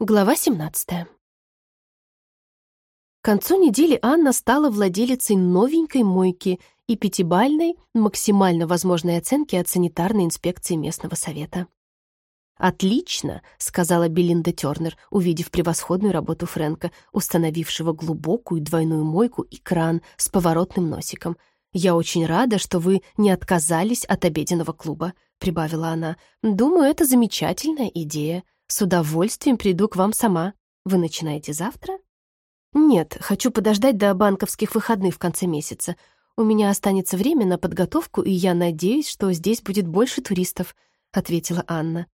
Глава 17. К концу недели Анна стала владелицей новенькой мойки и пятибальной, максимально возможной оценки от санитарной инспекции местного совета. «Отлично», — сказала Белинда Тернер, увидев превосходную работу Фрэнка, установившего глубокую двойную мойку и кран с поворотным носиком. «Я очень рада, что вы не отказались от обеденного клуба», — прибавила она. «Думаю, это замечательная идея». С удовольствием приду к вам сама. Вы начинаете завтра? Нет, хочу подождать до банковских выходных в конце месяца. У меня останется время на подготовку, и я надеюсь, что здесь будет больше туристов, ответила Анна.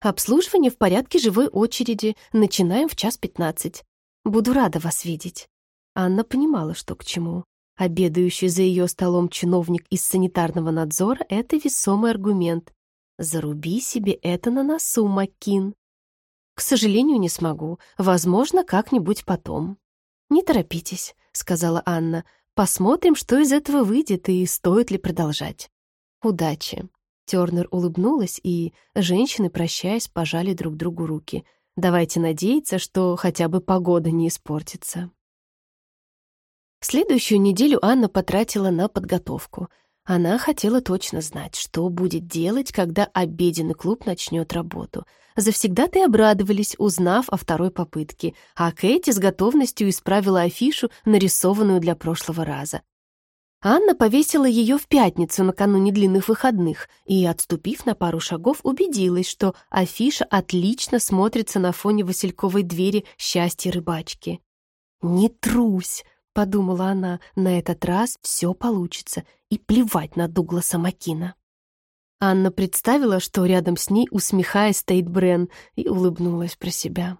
Обслуживание в порядке живой очереди. Начинаем в час пятнадцать. Буду рада вас видеть. Анна понимала, что к чему. Обедающий за ее столом чиновник из санитарного надзора — это весомый аргумент. Заруби себе это на носу, Маккин. «К сожалению, не смогу. Возможно, как-нибудь потом». «Не торопитесь», — сказала Анна. «Посмотрим, что из этого выйдет и стоит ли продолжать». «Удачи». Тернер улыбнулась, и женщины, прощаясь, пожали друг другу руки. «Давайте надеяться, что хотя бы погода не испортится». Следующую неделю Анна потратила на подготовку. Она хотела точно знать, что будет делать, когда обеденный клуб начнет работу — Завсегда-то обрадовались, узнав о второй попытке, а Кэти с готовностью исправила афишу, нарисованную для прошлого раза. Анна повесила ее в пятницу накануне длинных выходных и, отступив на пару шагов, убедилась, что афиша отлично смотрится на фоне васильковой двери счастья рыбачки. «Не трусь!» — подумала она, — «на этот раз все получится, и плевать на Дугласа Макина». Анна представила, что рядом с ней, усмехаясь, стоит Брен, и улыбнулась про себя.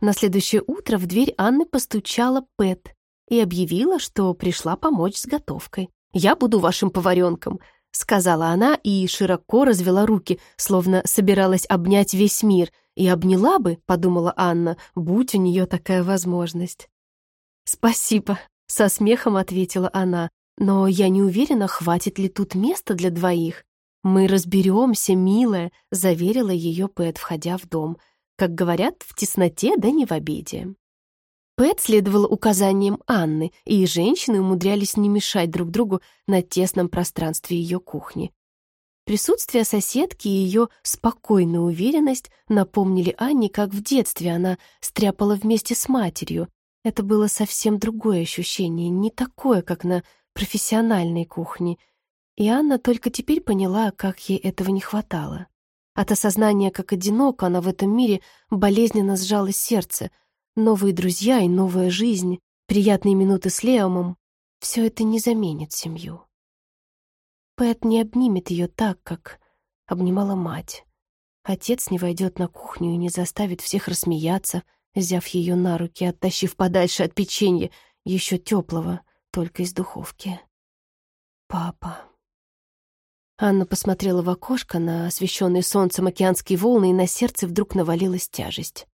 На следующее утро в дверь Анны постучала Пэт и объявила, что пришла помочь с готовкой. «Я буду вашим поваренком», — сказала она и широко развела руки, словно собиралась обнять весь мир. «И обняла бы», — подумала Анна, — «будь у нее такая возможность». «Спасибо», — со смехом ответила она, но я не уверена, хватит ли тут места для двоих. Мы разберемся, милая, заверила ее Пэт, входя в дом. Как говорят, в тесноте, да не в обеде. Пэт следовала указаниям Анны, и женщины умудрялись не мешать друг другу на тесном пространстве ее кухни. Присутствие соседки и ее спокойная уверенность напомнили Анне, как в детстве она стряпала вместе с матерью. Это было совсем другое ощущение, не такое, как на профессиональной кухни, и Анна только теперь поняла, как ей этого не хватало. От осознания, как одиноко она в этом мире, болезненно сжалось сердце. Новые друзья и новая жизнь, приятные минуты с Леомом — все это не заменит семью. Пэт не обнимет ее так, как обнимала мать. Отец не войдет на кухню и не заставит всех рассмеяться, взяв ее на руки, оттащив подальше от печенья, еще теплого — только из духовки. «Папа». Анна посмотрела в окошко на освещенные солнцем океанские волны, и на сердце вдруг навалилась тяжесть.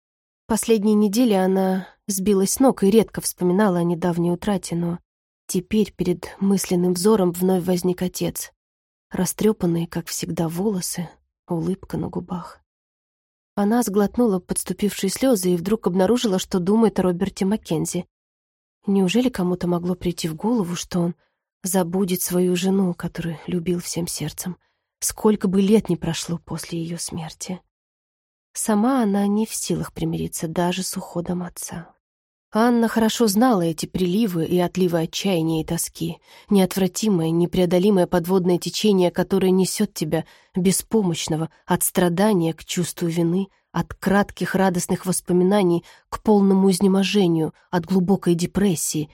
Последние недели она сбилась с ног и редко вспоминала о недавней утрате, но теперь перед мысленным взором вновь возник отец. Растрепанные, как всегда, волосы, улыбка на губах. Она сглотнула подступившие слезы и вдруг обнаружила, что думает о Роберте Маккензи. Неужели кому-то могло прийти в голову, что он забудет свою жену, которую любил всем сердцем, сколько бы лет ни прошло после ее смерти? Сама она не в силах примириться даже с уходом отца. Анна хорошо знала эти приливы и отливы отчаяния и тоски, неотвратимое, непреодолимое подводное течение, которое несет тебя, беспомощного, от страдания к чувству вины, от кратких радостных воспоминаний к полному изнеможению, от глубокой депрессии.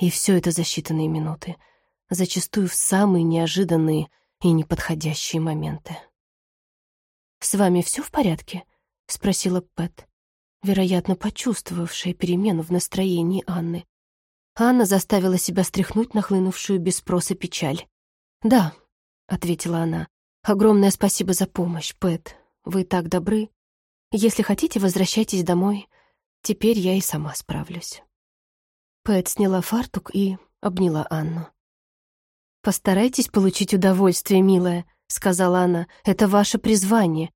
И все это за считанные минуты, зачастую в самые неожиданные и неподходящие моменты. «С вами все в порядке?» — спросила Пэт, вероятно, почувствовавшая перемену в настроении Анны. Анна заставила себя стряхнуть нахлынувшую без спроса печаль. «Да», — ответила она, — «огромное спасибо за помощь, Пэт. Вы так добры. Если хотите, возвращайтесь домой. Теперь я и сама справлюсь». Пэт сняла фартук и обняла Анну. «Постарайтесь получить удовольствие, милая», — сказала она. «Это ваше призвание.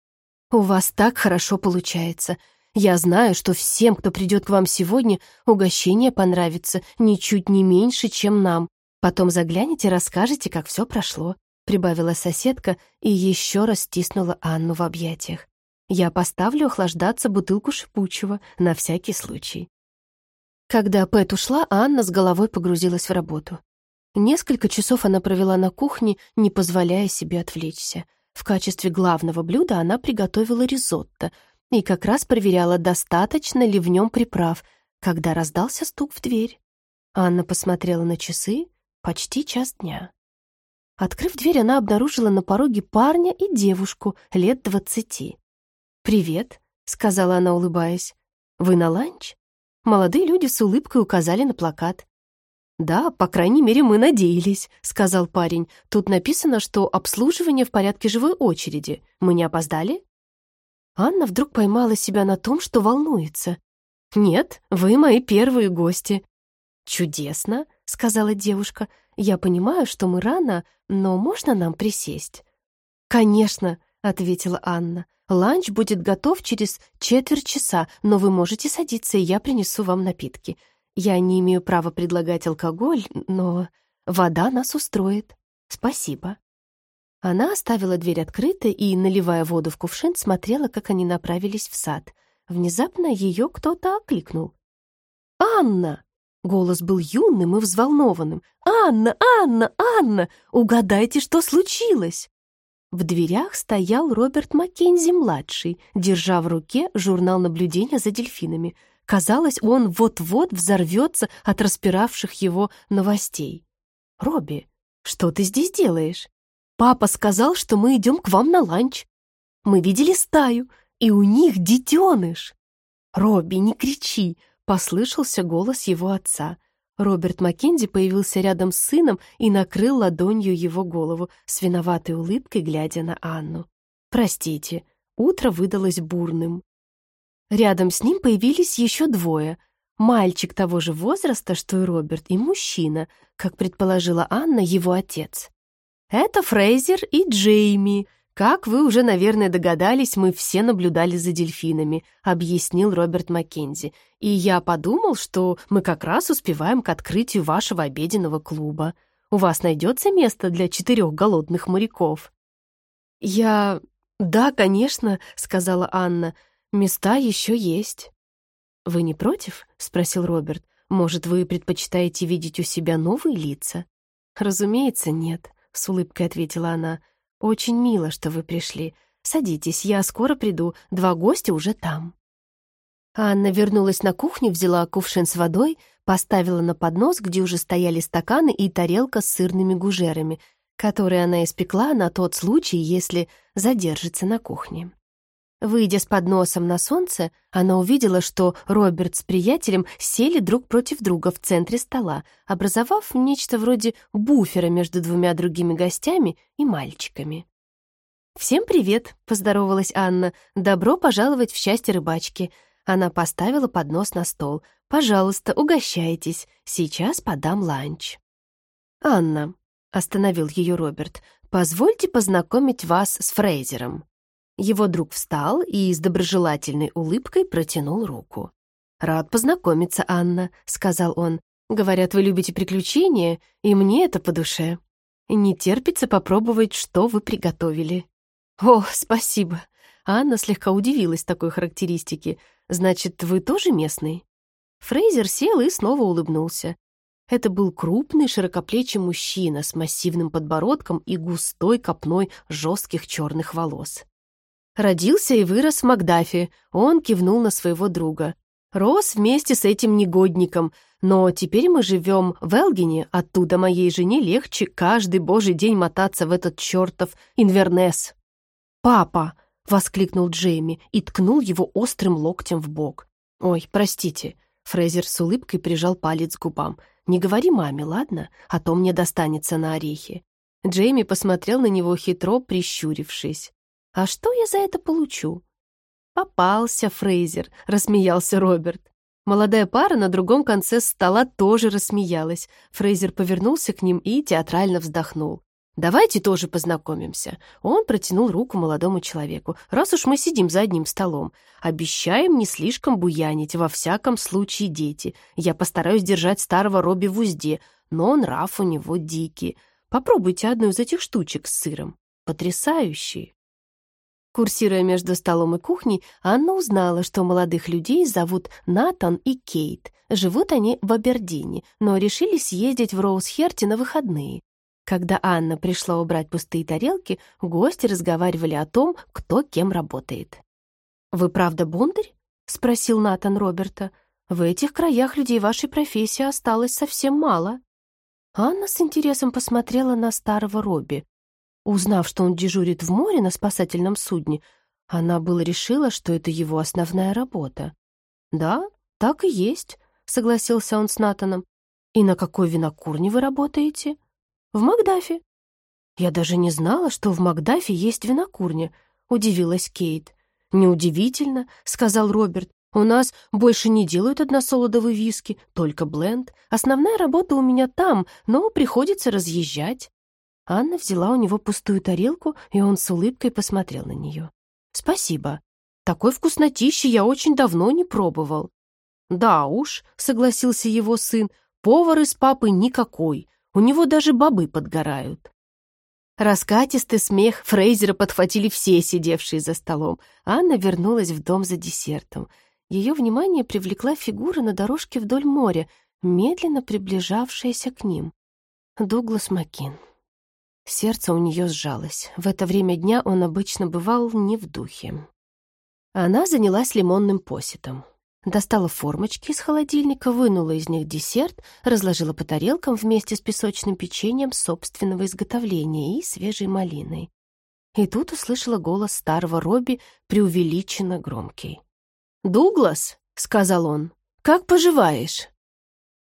У вас так хорошо получается. Я знаю, что всем, кто придет к вам сегодня, угощение понравится ничуть не меньше, чем нам. Потом загляните, расскажете, как все прошло», — прибавила соседка и еще раз стиснула Анну в объятиях. «Я поставлю охлаждаться бутылку шипучего на всякий случай». Когда Пэт ушла, Анна с головой погрузилась в работу. Несколько часов она провела на кухне, не позволяя себе отвлечься. В качестве главного блюда она приготовила ризотто — и как раз проверяла, достаточно ли в нем приправ, когда раздался стук в дверь. Анна посмотрела на часы. Почти час дня. Открыв дверь, она обнаружила на пороге парня и девушку лет двадцати. «Привет», — сказала она, улыбаясь. «Вы на ланч?» Молодые люди с улыбкой указали на плакат. «Да, по крайней мере, мы надеялись», — сказал парень. «Тут написано, что обслуживание в порядке живой очереди. Мы не опоздали?» Анна вдруг поймала себя на том, что волнуется. «Нет, вы мои первые гости». «Чудесно», — сказала девушка. «Я понимаю, что мы рано, но можно нам присесть?» «Конечно», — ответила Анна. «Ланч будет готов через четверть часа, но вы можете садиться, и я принесу вам напитки. Я не имею права предлагать алкоголь, но вода нас устроит. Спасибо». Она оставила дверь открытой и, наливая воду в кувшин, смотрела, как они направились в сад. Внезапно ее кто-то окликнул. «Анна!» Голос был юным и взволнованным. «Анна! Анна! Анна! Угадайте, что случилось!» В дверях стоял Роберт Маккензи-младший, держа в руке журнал наблюдения за дельфинами. Казалось, он вот-вот взорвется от распиравших его новостей. «Робби, что ты здесь делаешь?» Папа сказал, что мы идем к вам на ланч. Мы видели стаю, и у них детеныш. Робби, не кричи, послышался голос его отца. Роберт Маккензи появился рядом с сыном и накрыл ладонью его голову, с виноватой улыбкой глядя на Анну. «Простите, утро выдалось бурным». Рядом с ним появились еще двое. Мальчик того же возраста, что и Роберт, и мужчина, как предположила Анна, его отец. Это Фрейзер и Джейми. Как вы уже, наверное, догадались, мы все наблюдали за дельфинами, объяснил Роберт Маккензи. И я подумал, что мы как раз успеваем к открытию вашего обеденного клуба. У вас найдется место для четырех голодных моряков? Я... Да, конечно, сказала Анна. Места еще есть. Вы не против? спросил Роберт. Может, вы предпочитаете видеть у себя новые лица? Разумеется, нет. — с улыбкой ответила она. «Очень мило, что вы пришли. Садитесь, я скоро приду, два гостя уже там». Анна вернулась на кухню, взяла кувшин с водой, поставила на поднос, где уже стояли стаканы и тарелка с сырными гужерами, которые она испекла на тот случай, если задержится на кухне. Выйдя с подносом на солнце, она увидела, что Роберт с приятелем сели друг против друга в центре стола, образовав нечто вроде буфера между двумя другими гостями и мальчиками. «Всем привет!» — поздоровалась Анна. «Добро пожаловать в счастье рыбачки!» Она поставила поднос на стол. «Пожалуйста, угощайтесь. Сейчас подам ланч». «Анна», — остановил ее Роберт, — «позвольте познакомить вас с Фрейзером». Его друг встал и с доброжелательной улыбкой протянул руку. «Рад познакомиться, Анна», — сказал он. «Говорят, вы любите приключения, и мне это по душе. Не терпится попробовать, что вы приготовили». «О, спасибо!» Анна слегка удивилась такой характеристике. «Значит, вы тоже местный?» Фрейзер сел и снова улыбнулся. Это был крупный, широкоплечий мужчина с массивным подбородком и густой копной жестких черных волос. Родился и вырос в Макдафе. Он кивнул на своего друга. Рос вместе с этим негодником, но теперь мы живем в Элгине, оттуда моей жене легче каждый божий день мотаться в этот чертов Инвернес. «Папа!» — воскликнул Джейми и ткнул его острым локтем в бок. «Ой, простите». Фрейзер с улыбкой прижал палец к губам. «Не говори маме, ладно? А то мне достанется на орехи». Джейми посмотрел на него хитро, прищурившись. А что я за это получу?» «Попался, Фрейзер», — рассмеялся Роберт. Молодая пара на другом конце стола тоже рассмеялась. Фрейзер повернулся к ним и театрально вздохнул. Давайте тоже познакомимся. Он протянул руку молодому человеку. Раз уж мы сидим за одним столом, обещаем не слишком буянить, во всяком случае, дети. Я постараюсь держать старого Робби в узде, но нрав у него дикий. Попробуйте одну из этих штучек с сыром. Потрясающие. Курсируя между столом и кухней, Анна узнала, что молодых людей зовут Натан и Кейт. Живут они в Абердине, но решили съездить в Роузхерти на выходные. Когда Анна пришла убрать пустые тарелки, гости разговаривали о том, кто кем работает. «Вы правда бундарь?» — спросил Натан Роберта. «В этих краях людей вашей профессии осталось совсем мало». Анна с интересом посмотрела на старого Робби. Узнав, что он дежурит в море на спасательном судне, она было решила, что это его основная работа. «Да, так и есть», — согласился он с Натаном. «И на какой винокурне вы работаете?» В Макдафе. Я даже не знала, что в Макдафе есть винокурня, удивилась Кейт. Неудивительно, сказал Роберт. У нас больше не делают односолодовые виски, только бленд. Основная работа у меня там, но приходится разъезжать. Анна взяла у него пустую тарелку, и он с улыбкой посмотрел на нее. «Спасибо. Такой вкуснотищи я очень давно не пробовал». «Да уж», — согласился его сын, — «повар из папы никакой. У него даже бобы подгорают. Раскатистый смех Фрейзера подхватили все сидевшие за столом. Анна вернулась в дом за десертом. Ее внимание привлекла фигура на дорожке вдоль моря, медленно приближавшаяся к ним. Дуглас Макин. Сердце у нее сжалось. В это время дня он обычно бывал не в духе. Она занялась лимонным посетом. Достала формочки из холодильника, вынула из них десерт, разложила по тарелкам вместе с песочным печеньем собственного изготовления и свежей малиной. И тут услышала голос старого Робби, преувеличенно громкий. «Дуглас», — сказал он, — «как поживаешь?»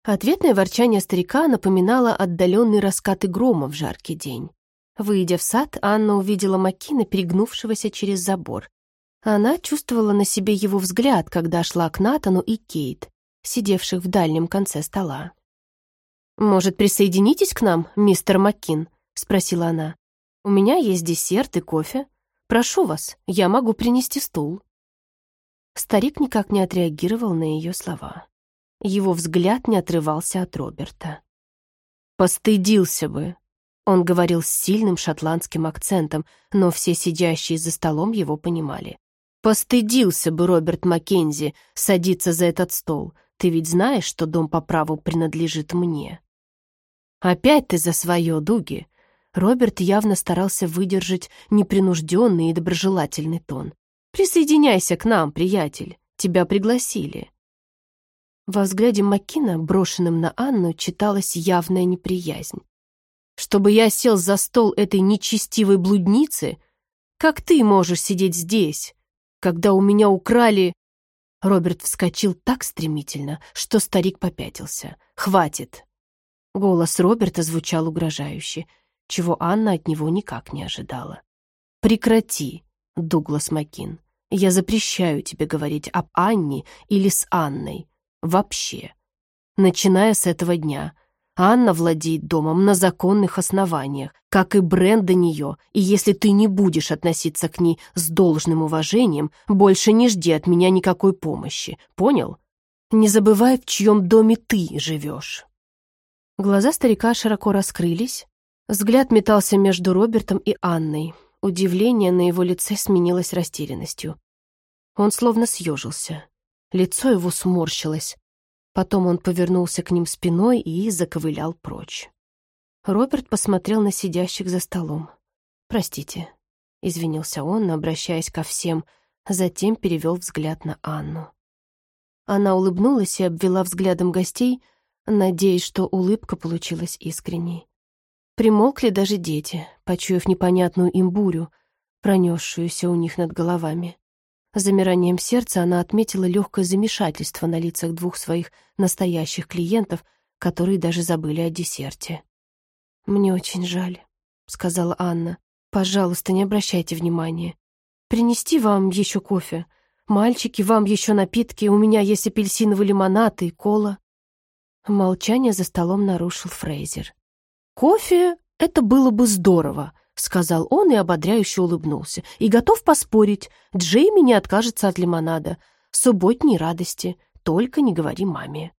Ответное ворчание старика напоминало отдаленные раскаты грома в жаркий день. Выйдя в сад, Анна увидела Макина, перегнувшегося через забор. Она чувствовала на себе его взгляд, когда шла к Натану и Кейт, сидевших в дальнем конце стола. «Может, присоединитесь к нам, мистер Маккин?» — спросила она. «У меня есть десерт и кофе. Прошу вас, я могу принести стул». Старик никак не отреагировал на ее слова. Его взгляд не отрывался от Роберта. «Постыдился бы!» Он говорил с сильным шотландским акцентом, но все сидящие за столом его понимали. Постыдился бы Роберт Маккензи садиться за этот стол. Ты ведь знаешь, что дом по праву принадлежит мне. Опять ты за свое, Дуги. Роберт явно старался выдержать непринужденный и доброжелательный тон. Присоединяйся к нам, приятель. Тебя пригласили. Во взгляде Маккина, брошенном на Анну, читалась явная неприязнь. «Чтобы я сел за стол этой нечестивой блудницы? Как ты можешь сидеть здесь? когда у меня украли...» Роберт вскочил так стремительно, что старик попятился. «Хватит!» Голос Роберта звучал угрожающе, чего Анна от него никак не ожидала. «Прекрати, Дуглас Макин. Я запрещаю тебе говорить об Анне или с Анной. Вообще. Начиная с этого дня, Анна владеет домом на законных основаниях, как и бренд до нее, и если ты не будешь относиться к ней с должным уважением, больше не жди от меня никакой помощи, понял? Не забывай, в чьем доме ты живешь». Глаза старика широко раскрылись, взгляд метался между Робертом и Анной. Удивление на его лице сменилось растерянностью. Он словно съежился. Лицо его сморщилось, Потом он повернулся к ним спиной и заковылял прочь. Роберт посмотрел на сидящих за столом. «Простите», — извинился он, обращаясь ко всем, затем перевел взгляд на Анну. Она улыбнулась и обвела взглядом гостей, надеясь, что улыбка получилась искренней. Примолкли даже дети, почуяв непонятную им бурю, пронесшуюся у них над головами. Замиранием сердца она отметила легкое замешательство на лицах двух своих настоящих клиентов, которые даже забыли о десерте. «Мне очень жаль», — сказала Анна. «Пожалуйста, не обращайте внимания. Принести вам еще кофе? Мальчики, вам еще напитки, у меня есть апельсиновый лимонад и кола». Молчание за столом нарушил Фрейзер. «Кофе? Это было бы здорово, сказал он и ободряюще улыбнулся. И готов поспорить, Джейми не откажется от лимонада. Субботней радости, только не говори маме.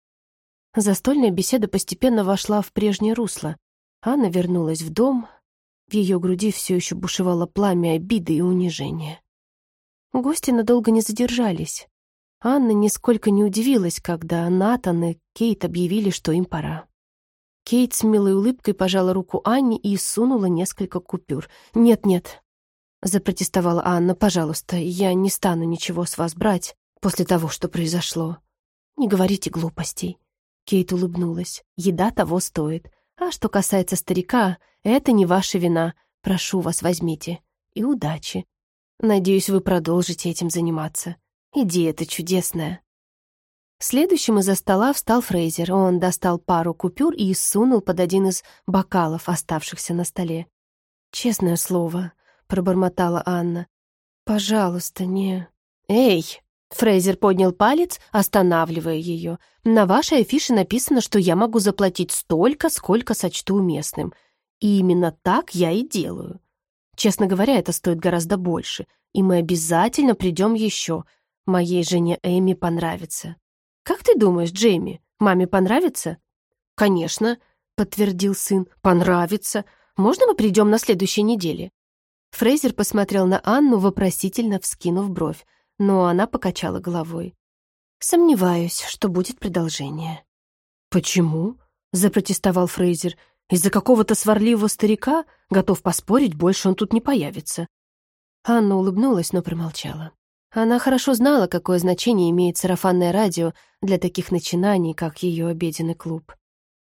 Застольная беседа постепенно вошла в прежнее русло. Анна вернулась в дом. В ее груди все еще бушевало пламя обиды и унижения. Гости надолго не задержались. Анна нисколько не удивилась, когда Натан и Кейт объявили, что им пора. Кейт с милой улыбкой пожала руку Анне и сунула несколько купюр. «Нет-нет», — запротестовала Анна, — «пожалуйста, я не стану ничего с вас брать после того, что произошло. Не говорите глупостей». Кейт улыбнулась. «Еда того стоит. А что касается старика, это не ваша вина. Прошу вас, возьмите. И удачи. Надеюсь, вы продолжите этим заниматься. Идея-то чудесная». Следующим из-за стола встал Фрейзер. Он достал пару купюр и сунул под один из бокалов, оставшихся на столе. «Честное слово», — пробормотала Анна. «Пожалуйста, не...» «Эй!» Фрейзер поднял палец, останавливая ее. «На вашей афише написано, что я могу заплатить столько, сколько сочту уместным. И именно так я и делаю. Честно говоря, это стоит гораздо больше, и мы обязательно придем еще. Моей жене Эми понравится. Как ты думаешь, Джейми, маме понравится? Конечно, подтвердил сын. Понравится. Можно мы придем на следующей неделе? Фрейзер посмотрел на Анну, вопросительно вскинув бровь, но она покачала головой. «Сомневаюсь, что будет продолжение». «Почему?» — запротестовал Фрейзер. «Из-за какого-то сварливого старика? Готов поспорить, больше он тут не появится». Анна улыбнулась, но промолчала. Она хорошо знала, какое значение имеет сарафанное радио для таких начинаний, как ее обеденный клуб.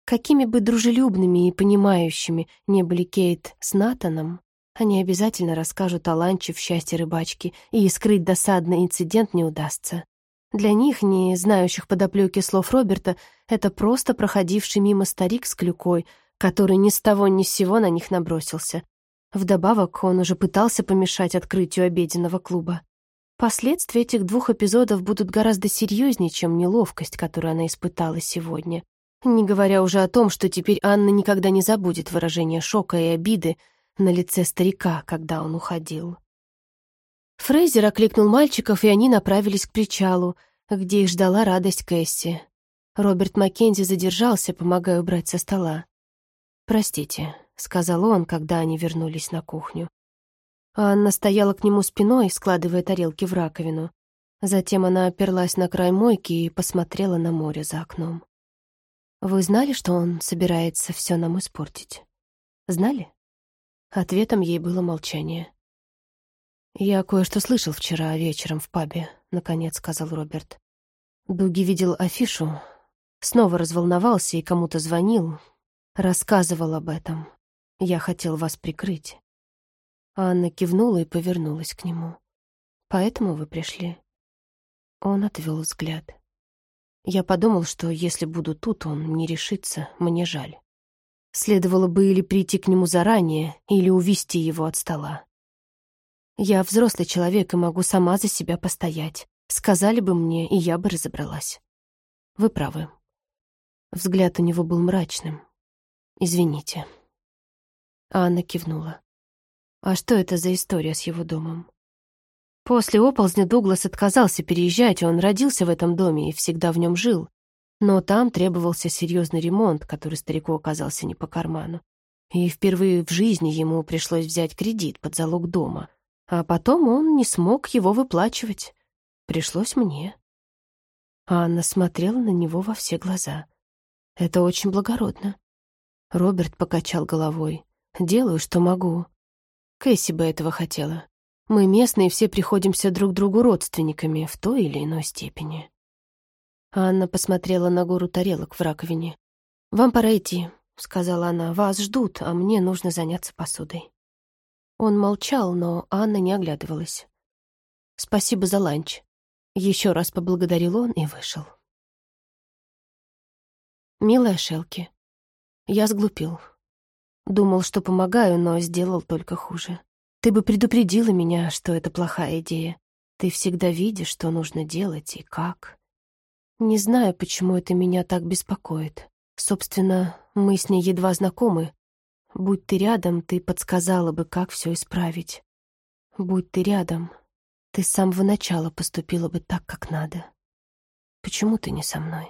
Какими бы дружелюбными и понимающими не были Кейт с Натаном, они обязательно расскажут о ланче в счастье рыбачки, и скрыть досадный инцидент не удастся. Для них, не знающих подоплеки слов Роберта, это просто проходивший мимо старик с клюкой, который ни с того ни с сего на них набросился. Вдобавок, он уже пытался помешать открытию обеденного клуба. Последствия этих двух эпизодов будут гораздо серьезнее, чем неловкость, которую она испытала сегодня. Не говоря уже о том, что теперь Анна никогда не забудет выражение шока и обиды на лице старика, когда он уходил. Фрейзер окликнул мальчиков, и они направились к причалу, где их ждала радость Кэсси. Роберт Маккензи задержался, помогая убрать со стола. «Простите», — сказал он, когда они вернулись на кухню. Анна стояла к нему спиной, складывая тарелки в раковину. Затем она оперлась на край мойки и посмотрела на море за окном. «Вы знали, что он собирается все нам испортить? Знали?» Ответом ей было молчание. «Я кое-что слышал вчера вечером в пабе», — наконец сказал Роберт. Дуги видел афишу, снова разволновался и кому-то звонил, рассказывал об этом. Я хотел вас прикрыть. Анна кивнула и повернулась к нему. «Поэтому вы пришли?» Он отвел взгляд. Я подумал, что если буду тут, он не решится, мне жаль. Следовало бы или прийти к нему заранее, или увести его от стола. Я взрослый человек и могу сама за себя постоять. Сказали бы мне, и я бы разобралась. Вы правы. Взгляд у него был мрачным. Извините. Анна кивнула. А что это за история с его домом? После оползня Дуглас отказался переезжать, он родился в этом доме и всегда в нем жил. Но там требовался серьезный ремонт, который старику оказался не по карману. И впервые в жизни ему пришлось взять кредит под залог дома. А потом он не смог его выплачивать. Пришлось мне. Анна смотрела на него во все глаза. «Это очень благородно». Роберт покачал головой. «Делаю, что могу. Кэсси бы этого хотела. Мы местные все приходимся друг другу родственниками в той или иной степени. Анна посмотрела на гору тарелок в раковине. «Вам пора идти», — сказала она. «Вас ждут, а мне нужно заняться посудой». Он молчал, но Анна не оглядывалась. «Спасибо за ланч». Еще раз поблагодарил он и вышел. «Милая Шелки, я сглупил. Думал, что помогаю, но сделал только хуже. Ты бы предупредила меня, что это плохая идея. Ты всегда видишь, что нужно делать и как. Не знаю, почему это меня так беспокоит. Собственно, мы с ней едва знакомы. Будь ты рядом, ты подсказала бы, как все исправить. Будь ты рядом, ты с самого начала поступила бы так, как надо. Почему ты не со мной?»